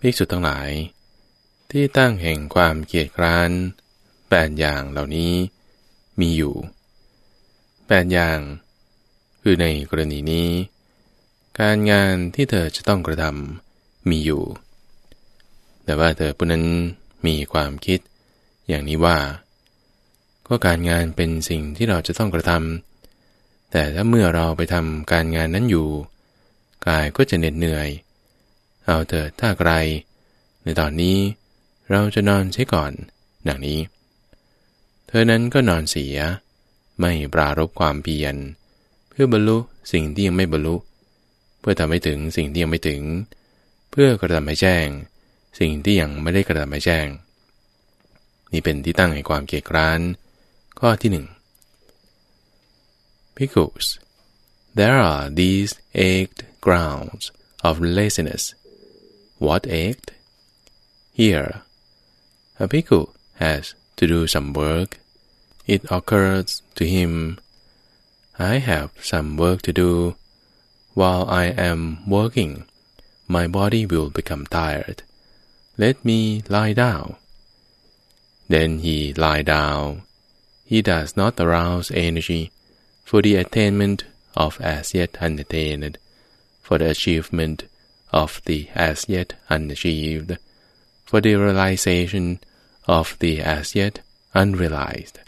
ภิกษุทั้งหลาย ที่ตั้งแห่งความเกียดคร้านแปดอย่างเหล่านี้มีอยู่แปดอย่าง คือในกรณีนี้ การงานที่เธอจะต้องกระทำมีอยู่ แต่ว่าเธอผู้นั้นมีความคิด อย่างนี้ว่า ก็การงานเป็นสิ่งที่เราจะต้องกระทำแต่ถ้าเมื่อเราไปทำการงานนั้นอยู่ กายก็จะเหน็ดเหนื่อย เอาเถิดถ้าไกลในตอนนี้เราจะนอนใช้ก่อน ดังนี้ เธอนั้นก็นอนเสีย ไม่ปรารบความเพียร เพื่อบรรลุสิ่งที่ยังไม่บรรลุ เพื่อทำให้ถึงสิ่งที่ยังไม่ถึง เพื่อกระทำให้แจ้ง สิ่งที่ยังไม่ได้กระทำให้แจ้ง นี่เป็นที่ตั้งแห่งความเกียดคร้าน ข้อที่หนึ่ง Because there are these eight grounds of laziness. What eight? Here, a bhikkhu has to do some work. It occurs to him, I have some work to do. While I am working, my body will become tired. Let me lie down. Then he lie down. He does not arouse energy for the attainment of as yet unattained, for the achievement of the as yet unachieved, for the realization of the as yet unrealized.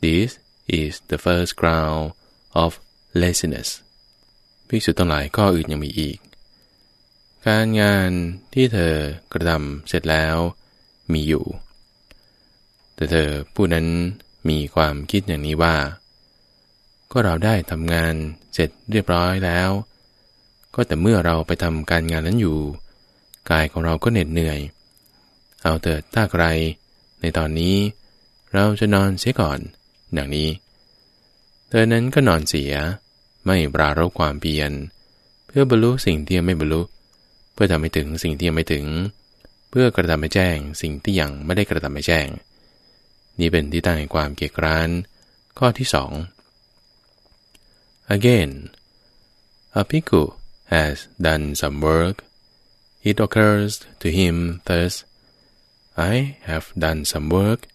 This is the first ground of laziness. ภิกษุทั้งหลายข้ออื่นยังมีอีก การงานที่เธอกระทำเสร็จแล้วมีอยู่ แต่เธอผู้นั้นมีความคิดอย่างนี้ว่า ก็เราได้ทำงานเสร็จเรียบร้อยแล้ว ก็แต่เมื่อเราไปทำการงานนั้นอยู่ กายของเราก็เหน็ดเหนื่อย เอาเถิดถ้าใคร ในตอนนี้ เราจะนอนเสียก่อน ดังนี้ เธอนั้นก็นอนเสีย ไม่ปรารบความเพียร เพื่อบรรลุสิ่งที่ยังไม่บรรลุ เพื่อทำให้ถึงสิ่งที่ยังไม่ถึง เพื่อกระทำให้แจ้งสิ่งที่ยังไม่ได้กระทำให้แจ้ง นี่เป็นที่ตั้งแห่งความเกียดคร้าน ข้อที่สอง Again, a bhikkhu has done some work. It occurs to him thus, I have done some work.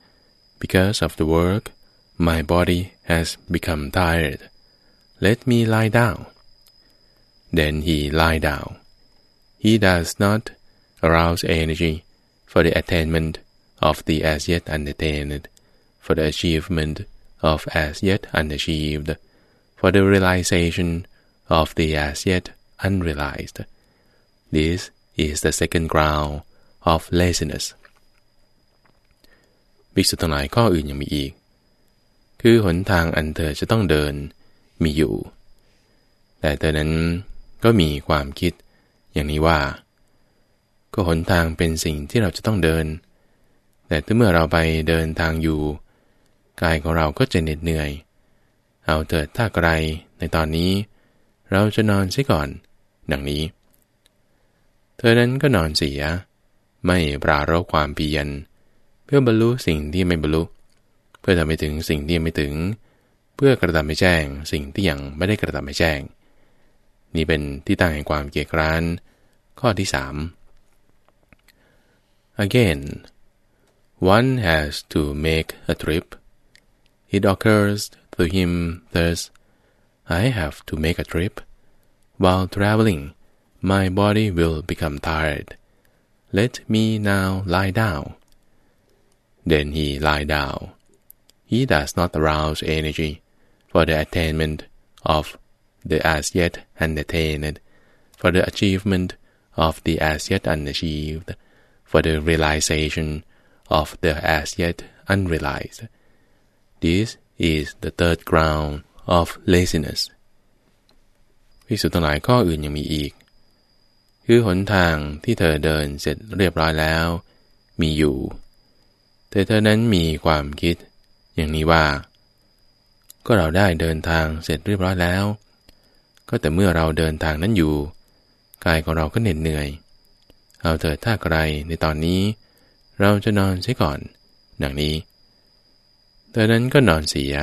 Because of the work, my body has become tired. Let me lie down. Then he lie down. He does not arouse energy for the attainment of the as yet unattained, for the achievement of as yet unachieved, for the realization of the as yet unrealized. This is the second ground of laziness. ภิกษุทั้งหลายข้ออื่นยังมีอีก คือหนทางอันเธอจะต้องเดินมีอยู่ แต่เธอนั้นก็มีความคิดอย่างนี้ว่า ก็หนทางเป็นสิ่งที่เราจะต้องเดิน แต่ถ้าเมื่อเราไปเดินทางอยู่ กายของเราก็จะเหน็ดเหนื่อย เอาเถิดถ้าไกลในตอนนี้ เราจะนอนเสียก่อน ดังนี้ เธอนั้นก็นอนเสีย ไม่ปรารบความเพียร เพื่อบรรลุสิ่งที่ไม่บรรลุ เพื่อทำให้ถึงสิ่งที่ไม่ถึง เพื่อกระทำให้แจ้ง สิ่งที่ยังไม่ได้กระทำให้แจ้ง นี่เป็นที่ตั้งแห่งความเกียดคร้าน ข้อที่สาม Again, one has to make a trip. It occurs to him thus, I have to make a trip. While traveling, my body will become tired. Let me now lie down. Then he lie down. He does not arouse energy for the attainment of the as yet unattained, for the achievement of the as yet unachieved, for the realization of the as yet unrealized. This is the third ground of laziness. พิสุทั้งหลายข้ออื่นยังมีอีก คือหนทางที่เธอเดินเสร็จเรียบร้อยแล้ว มีอยู่ แต่เธอนั้นมีความคิด อย่างนี้ว่า ก็เราได้เดินทางเสร็จเรียบร้อยแล้ว ก็แต่เมื่อเราเดินทางนั้นอยู่ กายของเราก็เหน็ดเหนื่อย เอาเถิดถ้าไกลในตอนนี้ เราจะนอนเสียก่อน ดังนี้ เธอนั้นก็นอนเสีย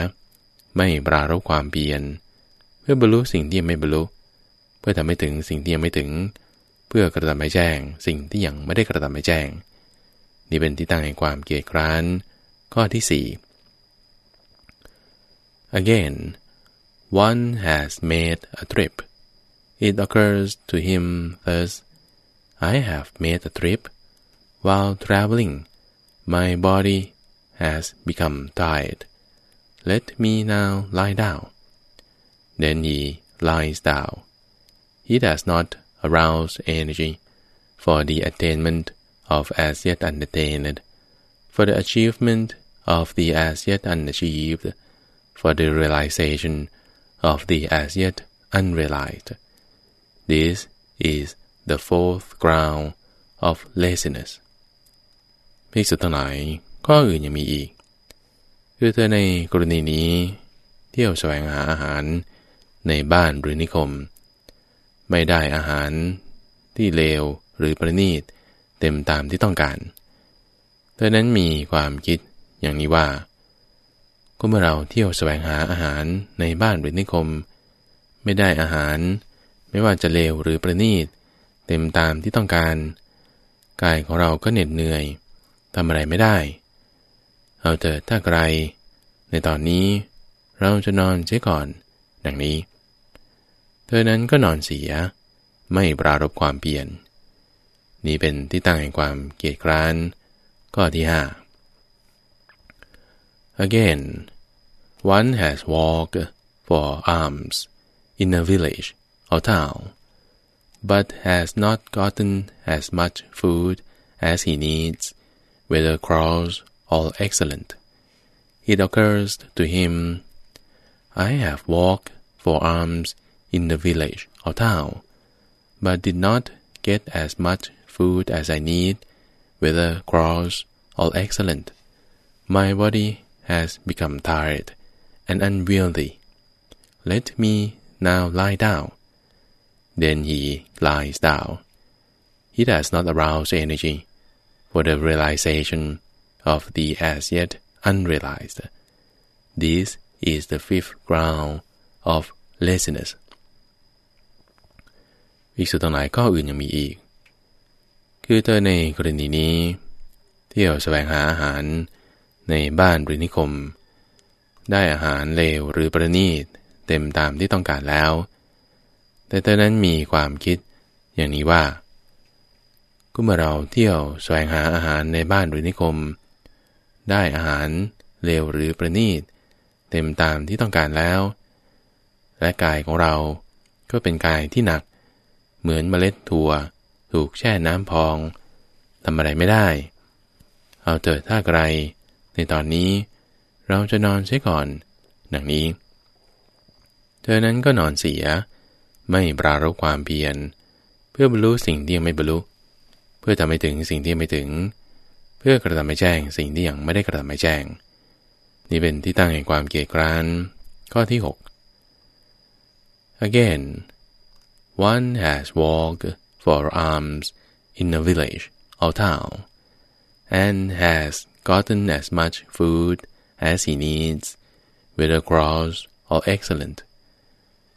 ไม่ปรารบความเพียรเพื่อบรรลุสิ่งที่ไม่บรรลุ เพื่อทำให้ถึงสิ่งที่ยังไม่ถึง เพื่อกระทำให้แจ้ง สิ่งที่ยังไม่ได้กระทำให้แจ้ง นี่เป็นที่ตั้งแห่งความเกียดคร้าน ข้อที่สี่ Again one has made a trip it occurs to him thus I have made a trip while traveling my body has become tired let me now lie down then he lies down he does not arouse energy for the attainment of as yet unattained, for the achievement of the as yet unachieved, for the realization of the as yet unrealized. This is the fourth ground of laziness. ภิกษุทั้งหลายข้ออื่นยังมีอีก คือเธอในกรณีนี้ เที่ยวแสวงหาอาหารในบ้านหรือนิคม ไม่ได้อาหารที่เลวหรือประณีต เต็มตามที่ต้องการเธอนั้นมีความคิดอย่างนี้ว่า ก็เมื่อเราเที่ยวแสวงหาอาหารในบ้านหรือนิคม ไม่ได้อาหาร ไม่ว่าจะเลวหรือประณีต เต็มตามที่ต้องการ กายของเราก็เหน็ดเหนื่อยทำอะไรไม่ได้ เอาเถิดถ้าไกลในตอนนี้เราจะนอนเสียก่อน ดังนี้ เธอนั้นก็นอนเสีย ไม่ปรารบความเปลี่ยนนี้เป็นที่ตั้งแห่งความเกียดคร้านข้อที่ห้า Again, one has walked for alms in a village or town, but has not gotten as much food as he needs, whether coarse or excellent. It occurs to him, I have walked for alms in the village or town, but did not get as much food as I need, whether gross or excellent. My body has become tired and unwieldy. Let me now lie down. Then he lies down. He does not arouse energy for the realization of the as yet unrealized. This is the fifth ground of laziness. อีกสุดต่างหลายข้ออื่นยังมีอีก คือเธอในกรณีนี้ เที่ยวแสวงหาอาหารในบ้านหรือนิคม ได้อาหารเลวหรือประณีตเต็มตามที่ต้องการแล้ว แต่เธอนั้นมีความคิดอย่างนี้ว่าก็เมื่อเราเที่ยวแสวงหาอาหารในบ้านหรือนิคม ได้อาหารเลวหรือประณีต เต็มตามที่ต้องการแล้ว และกายของเราก็เป็นกายที่หนัก เหมือนเมล็ดถั่ว ถูกแช่น้ำพองทำอะไรไม่ได้ เอาเถิดถ้าไกล ในตอนนี้เราจะนอนเสียก่อน ดังนี้ เธอนั้นก็นอนเสีย ไม่ปรารบความเพียร เพื่อบรรลุสิ่งที่ยังไม่บรรลุ เพื่อทำให้ถึงสิ่งที่ยังไม่ถึง เพื่อกระทำให้แจ้งสิ่งที่ยังไม่ได้กระทำให้แจ้ง นี่เป็นที่ตั้งแห่งความเกียดคร้านข้อที่ 6 Again one has walked for alms in a village or town and has gotten as much food as he needs, whether gross or excellent.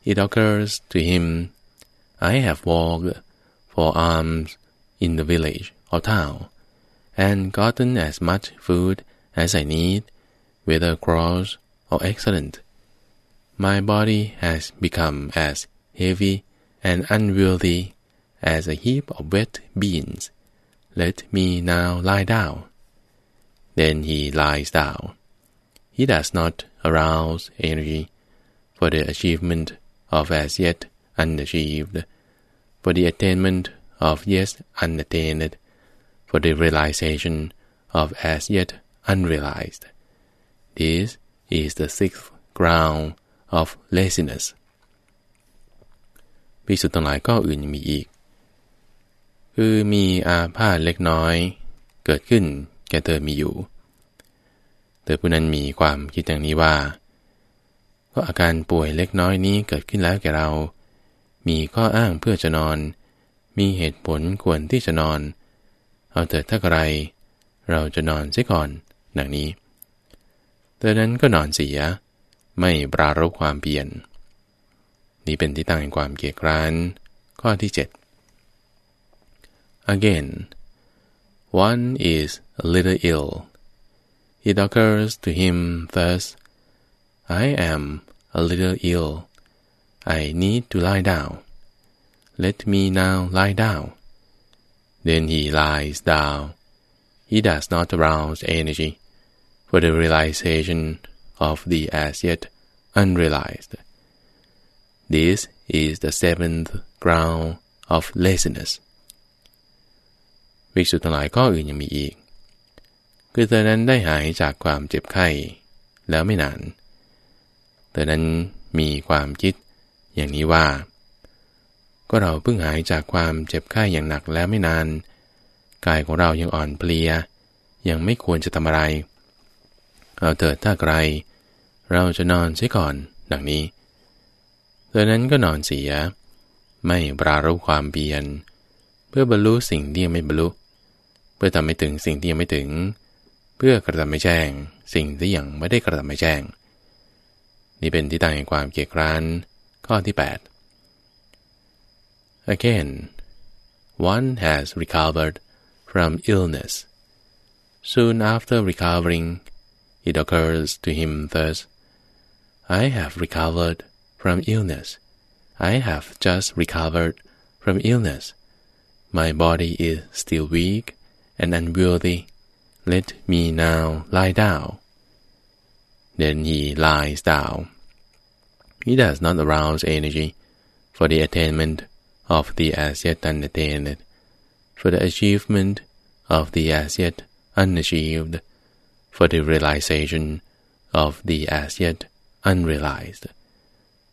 It occurs to him, I have walked for alms in the village or town, and gotten as much food as I need, whether gross or excellent. My body has become as heavy and unwieldy as a heap of wet beans. Let me now lie down. Then he lies down. He does not arouse energy for the achievement of as yet unachieved, for the attainment of yet unattained, for the realization of as yet unrealized. This is the sixth ground of laziness. พิสุทั้งหลายก็อื่นยังมีอีก คือมีอาพาธเล็กน้อย เกิดขึ้นแก่เธอมีอยู่ เธอผู้นั้นมีความคิดอย่างนี้ว่า ก็อาการป่วยเล็กน้อยนี้เกิดขึ้นแล้วแก่เรา มีข้ออ้างเพื่อจะนอน มีเหตุผลควรที่จะนอน เอาเถิดถ้าไร เราจะนอนเสียก่อน ดังนี้ เธอนั้นก็นอนเสีย ไม่ปรารบความเปลี่ยน นี่เป็นที่ตั้งแห่งความเกียดคร้าน ข้อที่ 7 Again, one is a little ill. It occurs to him thus, I am a little ill. I need to lie down. Let me now lie down. Then he lies down. He does not arouse energy for the realization of the as yet unrealized. This is the seventh ground of laziness. วิกษุทั้งหลายข้ออื่นยังมีอีก คือเธอนั้นได้หายจากความเจ็บไข้ แล้วไม่นาน เธอนั้นมีความคิดอย่างนี้ว่า ก็เราเพิ่งหายจากความเจ็บไข้อย่างหนักแล้วไม่นาน กายของเรายังอ่อนเพลีย ยังไม่ควรจะทำอะไร เอาเถิดถ้าไกลเราจะนอนเสียก่อน ดังนี้ เธอนั้นก็นอนเสีย ไม่ปรารุความเบียน เพื่อบรรลุสิ่งที่ยังไม่บรรลุ เพื่อทำให้ถึงสิ่งที่ยังไม่ถึง เพื่อกระทำไม่แจ้ง สิ่งที่ยังไม่ได้กระทำไม่แจ้ง นี่เป็นที่ตั้งแห่งความเกียจคร้านข้อที่ 8 Again one has recovered from illness soon after recovering it occurs to him thus I have recovered from illness. I have just recovered from illness. My body is still weak and unwieldy. Let me now lie down. Then he lies down. He does not arouse energy for the attainment of the as yet unattained, for the achievement of the as yet unachieved, for the realization of the as yet unrealized.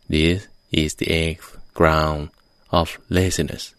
This is the eighth ground of laziness.